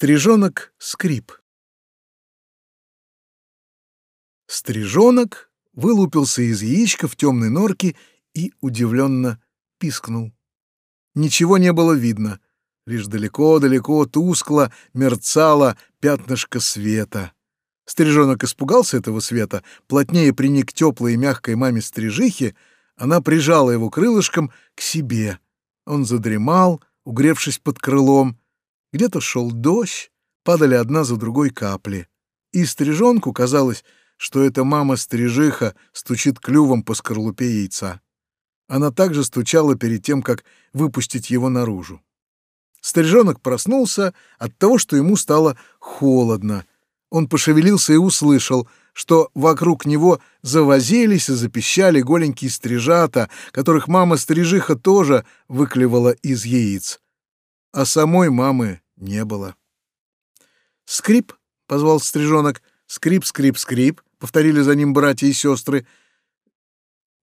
Стрижонок скрип. Стрижонок вылупился из яичка в темной норке и удивленно пискнул. Ничего не было видно, лишь далеко-далеко тускло мерцало пятнышко света. Стрижонок испугался этого света, плотнее приник теплой и мягкой маме стрижихи, она прижала его крылышком к себе. Он задремал, угревшись под крылом, где-то шел дождь, падали одна за другой капли. И стрижонку казалось, что эта мама-стрижиха стучит клювом по скорлупе яйца. Она также стучала перед тем, как выпустить его наружу. Стрижонок проснулся от того, что ему стало холодно. Он пошевелился и услышал, что вокруг него завозились и запищали голенькие стрижата, которых мама-стрижиха тоже выклевала из яиц а самой мамы не было. «Скрип!» — позвал стрижонок. «Скрип, скрип, скрип!» — повторили за ним братья и сестры.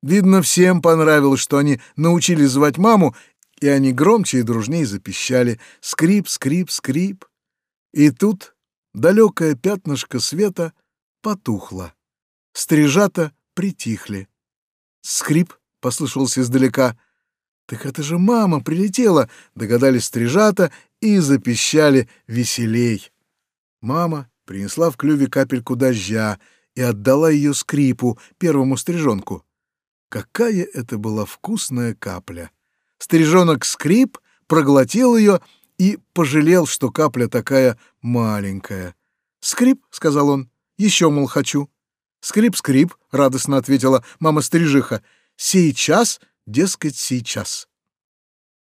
Видно, всем понравилось, что они научились звать маму, и они громче и дружнее запищали. Скрип, скрип, скрип. И тут далекое пятнышко света потухло. Стрижата притихли. Скрип послышался издалека. «Так это же мама прилетела!» — догадались стрижата и запищали веселей. Мама принесла в клюве капельку дождя и отдала ее скрипу, первому стрижонку. Какая это была вкусная капля! Стрижонок скрип проглотил ее и пожалел, что капля такая маленькая. «Скрип», — сказал он, — «еще, мол, хочу». «Скрип-скрип», — радостно ответила мама-стрижиха, — «сейчас дескать, сейчас.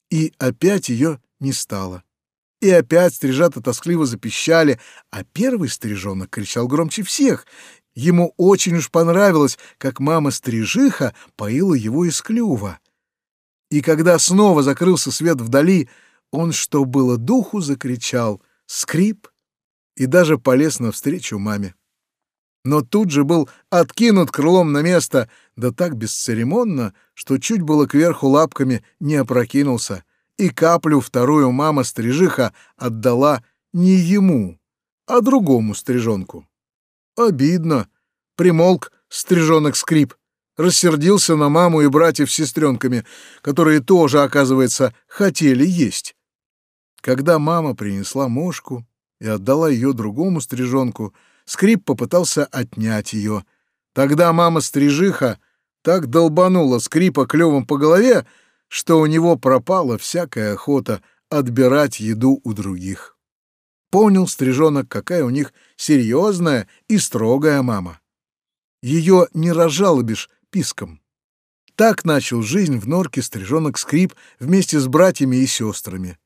И опять ее не стало. И опять стрижата тоскливо запищали, а первый стрижонок кричал громче всех. Ему очень уж понравилось, как мама-стрижиха поила его из клюва. И когда снова закрылся свет вдали, он, что было духу, закричал «Скрип!» и даже полез навстречу маме но тут же был откинут крылом на место, да так бесцеремонно, что чуть было кверху лапками не опрокинулся, и каплю вторую мама-стрижиха отдала не ему, а другому стрижонку. Обидно. Примолк стрижонок скрип, рассердился на маму и братьев с сестренками, которые тоже, оказывается, хотели есть. Когда мама принесла мошку и отдала ее другому стрижонку, Скрип попытался отнять ее. Тогда мама-стрижиха так долбанула Скрипа клювом по голове, что у него пропала всякая охота отбирать еду у других. Понял стрижонок, какая у них серьезная и строгая мама. Ее не разжалобишь писком. Так начал жизнь в норке стрижонок Скрип вместе с братьями и сестрами.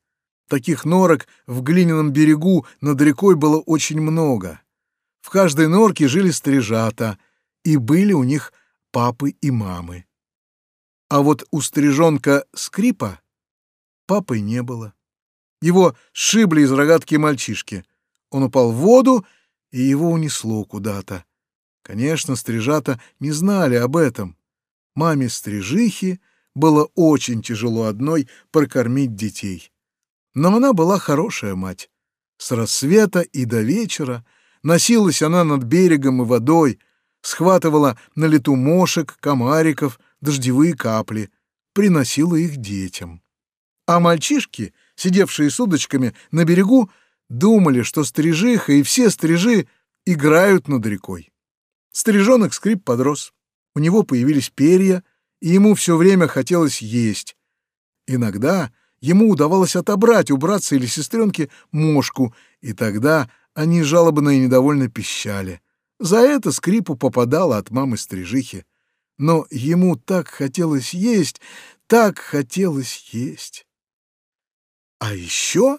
Таких норок в глиняном берегу над рекой было очень много. В каждой норке жили стрижата, и были у них папы и мамы. А вот у стрижонка Скрипа папы не было. Его сшибли из рогатки мальчишки. Он упал в воду, и его унесло куда-то. Конечно, стрижата не знали об этом. Маме стрижихи было очень тяжело одной прокормить детей. Но она была хорошая мать. С рассвета и до вечера Носилась она над берегом и водой, схватывала на лету мошек, комариков, дождевые капли, приносила их детям. А мальчишки, сидевшие с удочками на берегу, думали, что стрижиха и все стрижи играют над рекой. Стрижонок скрип подрос. У него появились перья, и ему все время хотелось есть. Иногда ему удавалось отобрать у братца или сестренки мошку, и тогда они жалобно и недовольно пищали. За это скрипу попадало от мамы стрижихи. Но ему так хотелось есть, так хотелось есть. А еще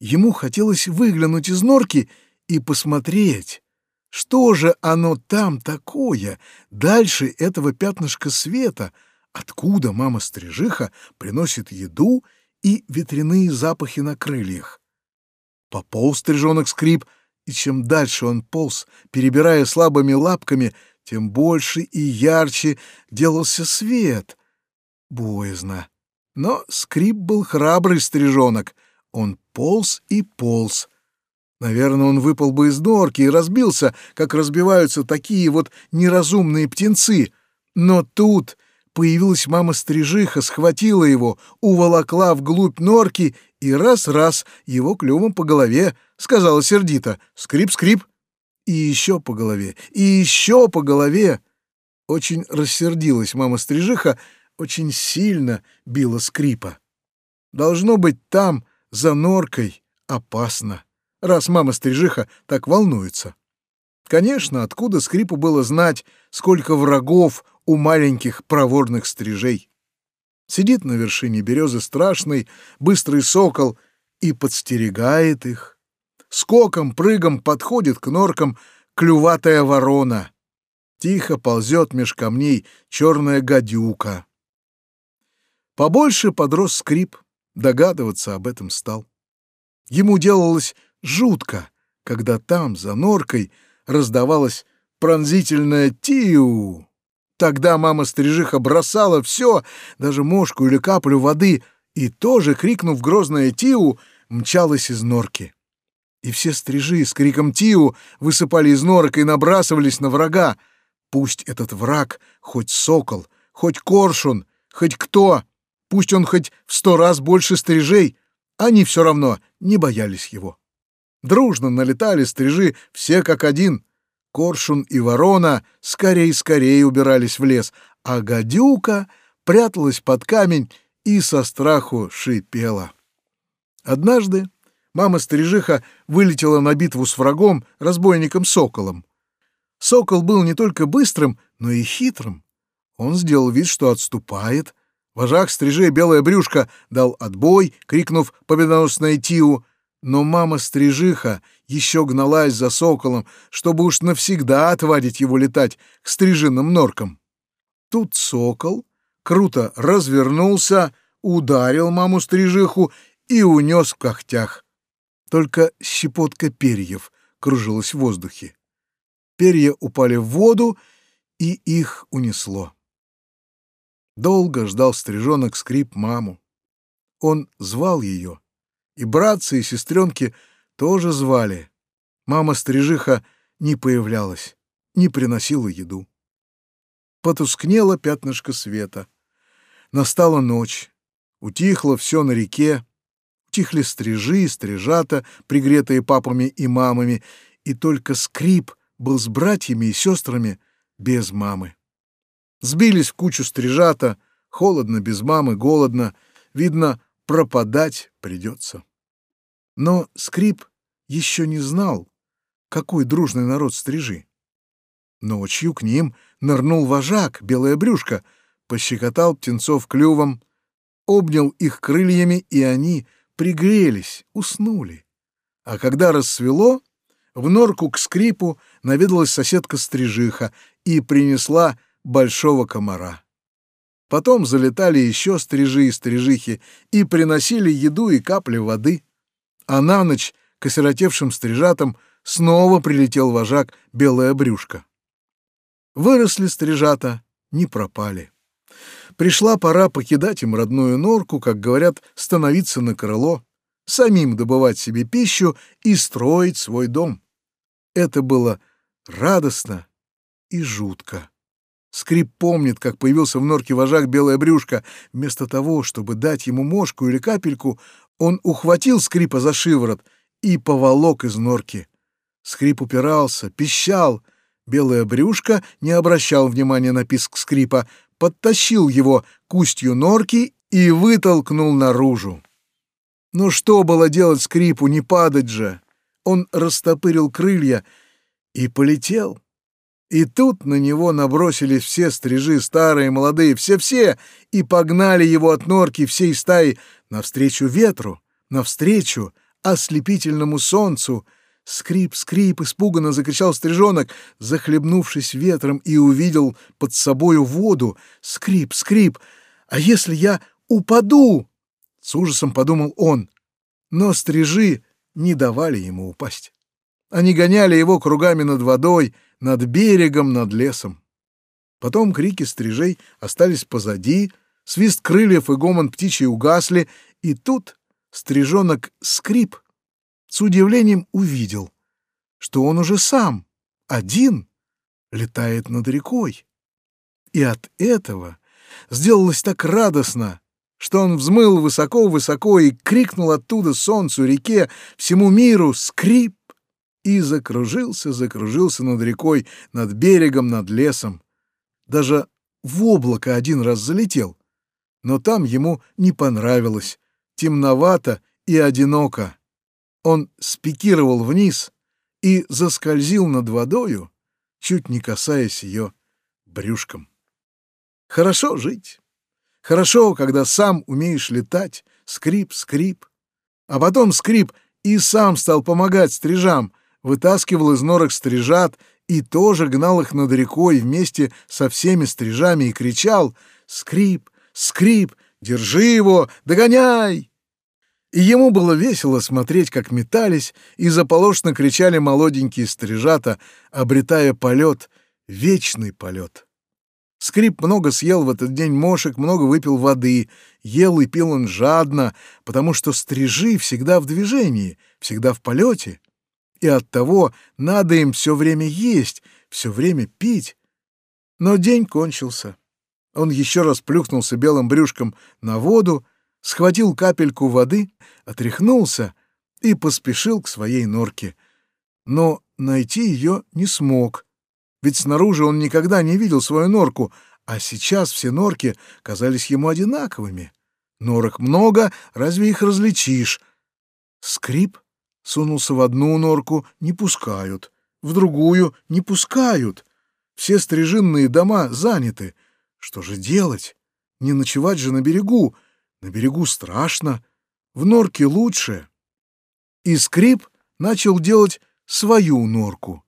ему хотелось выглянуть из норки и посмотреть, что же оно там такое, дальше этого пятнышка света, откуда мама-стрижиха приносит еду и ветряные запахи на крыльях. Пополз стрижонок скрип, и чем дальше он полз, перебирая слабыми лапками, тем больше и ярче делался свет. Боязно. Но скрип был храбрый стрижонок. Он полз и полз. Наверное, он выпал бы из норки и разбился, как разбиваются такие вот неразумные птенцы. Но тут появилась мама-стрижиха, схватила его, уволокла вглубь норки и раз-раз его клювом по голове, сказала сердито «Скрип-скрип!» И еще по голове, и еще по голове. Очень рассердилась мама-стрижиха, очень сильно била скрипа. Должно быть, там, за норкой, опасно раз мама-стрижиха так волнуется. Конечно, откуда скрипу было знать, сколько врагов у маленьких проворных стрижей. Сидит на вершине березы страшный, быстрый сокол и подстерегает их. Скоком, прыгом подходит к норкам клюватая ворона. Тихо ползет меж камней черная гадюка. Побольше подрос скрип, догадываться об этом стал. Ему делалось жутко, когда там, за норкой, раздавалось пронзительное «тиу». Тогда мама-стрижиха бросала все, даже мошку или каплю воды, и тоже, крикнув грозное «тиу», мчалась из норки. И все стрижи с криком «тиу» высыпали из норок и набрасывались на врага. Пусть этот враг хоть сокол, хоть коршун, хоть кто, пусть он хоть в сто раз больше стрижей, они все равно не боялись его. Дружно налетали стрижи, все как один. Коршун и ворона скорей-скорей убирались в лес, а гадюка пряталась под камень и со страху шипела. Однажды мама-стрижиха вылетела на битву с врагом, разбойником-соколом. Сокол был не только быстрым, но и хитрым. Он сделал вид, что отступает. Вожак стрижей белое брюшко дал отбой, крикнув победоносное Тиу, но мама-стрижиха еще гналась за соколом, чтобы уж навсегда отвадить его летать к стрижиным норкам. Тут сокол круто развернулся, ударил маму-стрижиху и унес в когтях. Только щепотка перьев кружилась в воздухе. Перья упали в воду, и их унесло. Долго ждал стрижонок скрип маму. Он звал ее, и братцы, и сестренки тоже звали. Мама-стрижиха не появлялась, не приносила еду. Потускнело пятнышко света. Настала ночь. Утихло все на реке. Утихли стрижи, стрижата, пригретые папами и мамами, и только скрип был с братьями и сестрами без мамы. Сбились в кучу стрижата, холодно, без мамы, голодно. Видно, пропадать придется. Но скрип еще не знал, какой дружный народ стрижи. Ночью к ним нырнул вожак, белое брюшко, пощекотал птенцов клювом, обнял их крыльями, и они пригрелись, уснули. А когда рассвело, в норку к скрипу наведалась соседка-стрижиха и принесла большого комара. Потом залетали еще стрижи и стрижихи и приносили еду и капли воды. А на ночь к осиротевшим стрижатам снова прилетел вожак белая брюшка. Выросли стрижата, не пропали. Пришла пора покидать им родную норку, как говорят, становиться на крыло, самим добывать себе пищу и строить свой дом. Это было радостно и жутко. Скрип помнит, как появился в норке вожак белое брюшко. Вместо того, чтобы дать ему мошку или капельку, он ухватил Скрипа за шиворот и поволок из норки. Скрип упирался, пищал. Белое брюшко не обращал внимания на писк Скрипа, подтащил его к устью норки и вытолкнул наружу. Но что было делать Скрипу, не падать же? Он растопырил крылья и полетел. И тут на него набросились все стрижи, старые, молодые, все-все, и погнали его от норки всей стаи навстречу ветру, навстречу ослепительному солнцу. Скрип, скрип, испуганно закричал стрижонок, захлебнувшись ветром, и увидел под собою воду. Скрип, скрип, а если я упаду? С ужасом подумал он, но стрижи не давали ему упасть. Они гоняли его кругами над водой, над берегом, над лесом. Потом крики стрижей остались позади, свист крыльев и гомон птичий угасли, и тут стрижонок скрип с удивлением увидел, что он уже сам, один, летает над рекой. И от этого сделалось так радостно, что он взмыл высоко-высоко и крикнул оттуда солнцу, реке, всему миру «Скрип!» И закружился, закружился над рекой, над берегом, над лесом. Даже в облако один раз залетел, но там ему не понравилось, темновато и одиноко. Он спикировал вниз и заскользил над водою, чуть не касаясь ее брюшком. Хорошо жить. Хорошо, когда сам умеешь летать, скрип, скрип. А потом скрип и сам стал помогать стрижам, вытаскивал из норок стрижат и тоже гнал их над рекой вместе со всеми стрижами и кричал «Скрип! Скрип! Держи его! Догоняй!» И ему было весело смотреть, как метались и заполошно кричали молоденькие стрижата, обретая полет, вечный полет. Скрип много съел в этот день мошек, много выпил воды. Ел и пил он жадно, потому что стрижи всегда в движении, всегда в полете. И оттого надо им все время есть, все время пить. Но день кончился. Он еще раз плюхнулся белым брюшком на воду, схватил капельку воды, отряхнулся и поспешил к своей норке. Но найти ее не смог — ведь снаружи он никогда не видел свою норку, а сейчас все норки казались ему одинаковыми. Норок много, разве их различишь? Скрип сунулся в одну норку — не пускают, в другую — не пускают. Все стрижинные дома заняты. Что же делать? Не ночевать же на берегу. На берегу страшно, в норке лучше. И скрип начал делать свою норку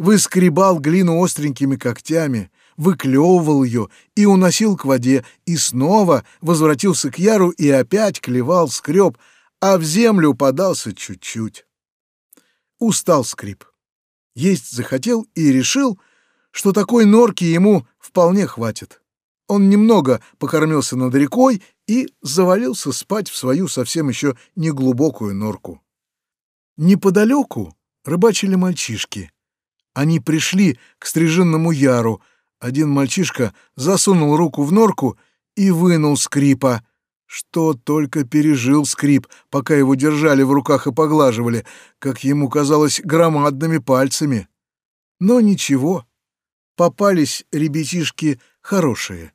выскребал глину остренькими когтями, выклевывал ее и уносил к воде, и снова возвратился к яру и опять клевал, скреб, а в землю подался чуть-чуть. Устал скрип. Есть захотел и решил, что такой норки ему вполне хватит. Он немного покормился над рекой и завалился спать в свою совсем еще неглубокую норку. Неподалеку рыбачили мальчишки — они пришли к стриженному яру. Один мальчишка засунул руку в норку и вынул скрипа. Что только пережил скрип, пока его держали в руках и поглаживали, как ему казалось, громадными пальцами. Но ничего, попались ребятишки хорошие.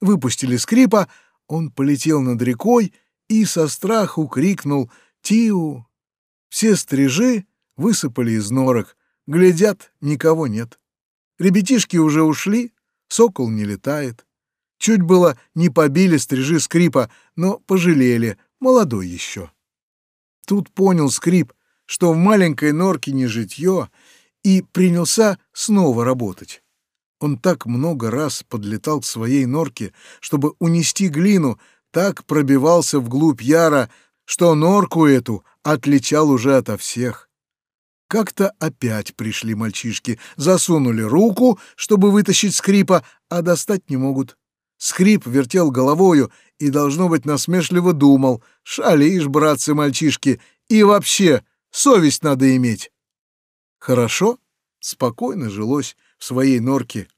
Выпустили скрипа, он полетел над рекой и со страху крикнул «Тиу!». Все стрижи высыпали из норок, Глядят, никого нет. Ребятишки уже ушли, сокол не летает. Чуть было не побили стрижи скрипа, но пожалели, молодой еще. Тут понял скрип, что в маленькой норке не житье, и принялся снова работать. Он так много раз подлетал к своей норке, чтобы унести глину, так пробивался вглубь яра, что норку эту отличал уже ото всех. Как-то опять пришли мальчишки, засунули руку, чтобы вытащить скрипа, а достать не могут. Скрип вертел головою и, должно быть, насмешливо думал, «Шалишь, братцы-мальчишки, и вообще совесть надо иметь». Хорошо, спокойно жилось в своей норке.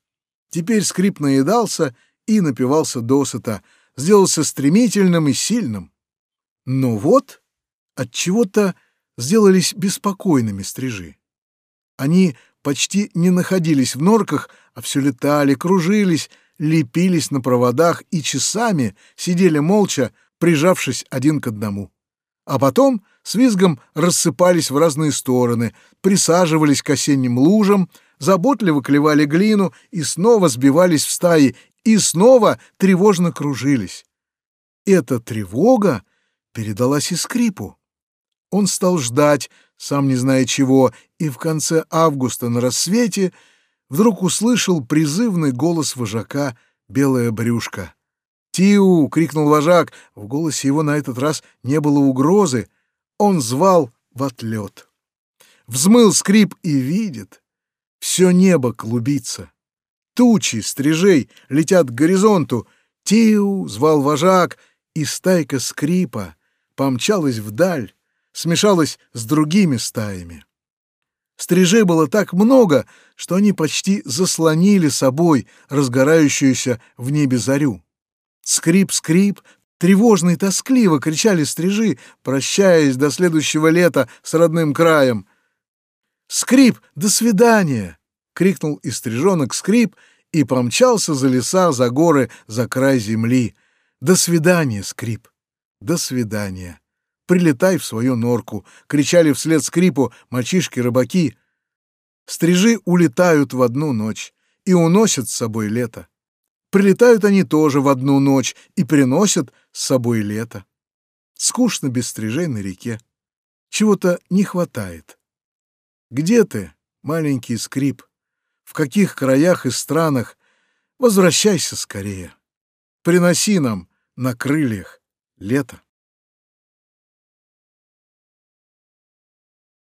Теперь скрип наедался и напивался досыта, сделался стремительным и сильным. Но вот от чего то сделались беспокойными стрижи. Они почти не находились в норках, а все летали, кружились, лепились на проводах и часами сидели молча, прижавшись один к одному. А потом с визгом рассыпались в разные стороны, присаживались к осенним лужам, заботливо клевали глину и снова сбивались в стаи, и снова тревожно кружились. Эта тревога передалась и скрипу. Он стал ждать, сам не зная чего, и в конце августа на рассвете вдруг услышал призывный голос вожака «Белая брюшка». «Тиу!» — крикнул вожак. В голосе его на этот раз не было угрозы. Он звал в отлет. Взмыл скрип и видит. Все небо клубится. Тучи стрижей летят к горизонту. «Тиу!» — звал вожак, и стайка скрипа помчалась вдаль смешалась с другими стаями. Стрижей было так много, что они почти заслонили собой разгорающуюся в небе зарю. Скрип-скрип, тревожно и тоскливо кричали стрижи, прощаясь до следующего лета с родным краем. «Скрип, до свидания!» — крикнул и стрижонок скрип и помчался за леса, за горы, за край земли. «До свидания, скрип! До свидания!» Прилетай в свою норку!» — кричали вслед скрипу мальчишки-рыбаки. Стрижи улетают в одну ночь и уносят с собой лето. Прилетают они тоже в одну ночь и приносят с собой лето. Скучно без стрижей на реке. Чего-то не хватает. Где ты, маленький скрип? В каких краях и странах? Возвращайся скорее. Приноси нам на крыльях лето.